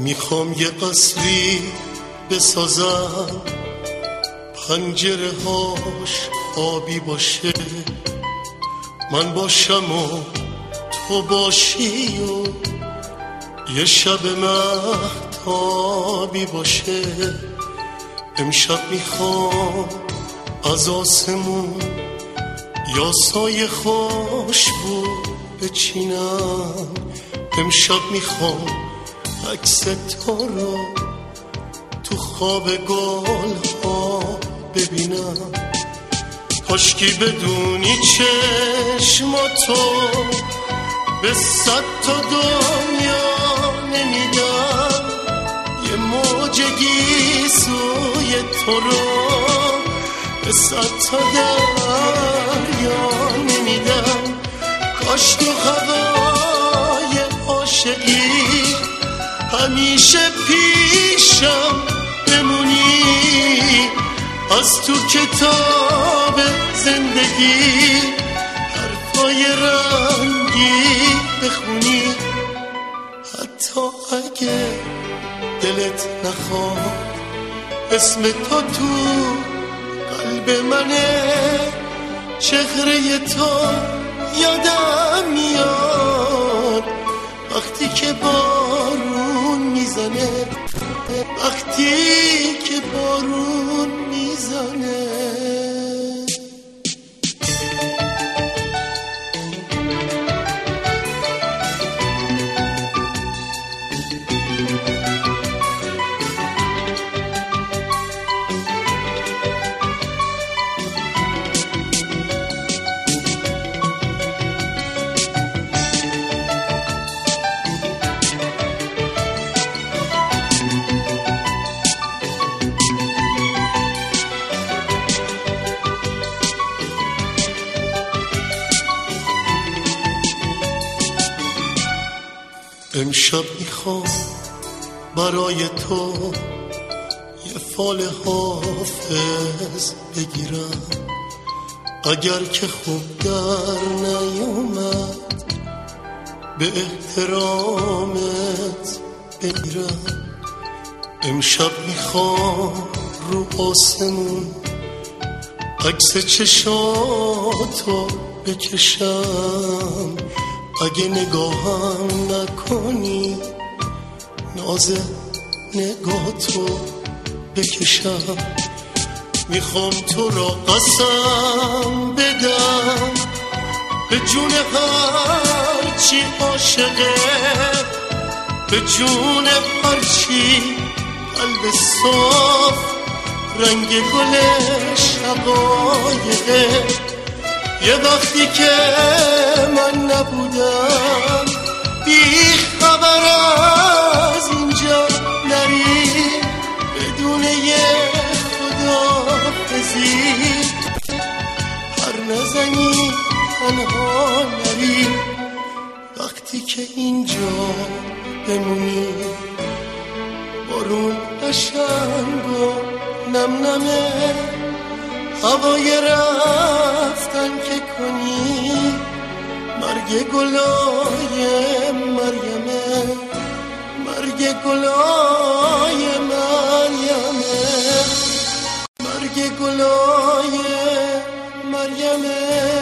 می‌خوام یه قصری بسازم. پنجره هاش آبی باشه. من باشم و تو باشی و یه شب مهتابی باشه. امشب می‌خوام از آسمون یا سایه خوش بود بچینم. امشب می‌خوام عکس تو رو تو خواب گل ها ببینم. کاشکی بدونی چشماتو به صد تا دنیا نمیدم. یه موج گیسوی تو رو به صد تا دریا نمیدم. کاش تو هوای همیشه پیشم بمونی. از تو کتاب زندگی حرفای رنگی بخونی. حتی اگه دلت نخواد اسم تو تو قلب منه. چهره تو وقتی امشب می‌خوام برای تو یه فال حافظ بگیرم. اگر که خوب در نیومد به احترامت بگیرم. امشب می‌خوام رو آسمون عکس چشاتو بکشم. اگه نگاهم نکنی ناز نگاه تو بکشم. می‌خوام تو را قسم بدم. به جون هرچی عاشقه به جون هرچی قلب صاف رنگ گل شقایقه. یه وقتی که من نبودم بی خبر از اینجا نری بدون یه خدافزی هر نزنی تنها نری وقتی که اینجا بمونی بارون قشنگ و نم نمه. هوای که کنی مرگ گلای مریمه مرگ گلای مریمه مرگ گلای مریمه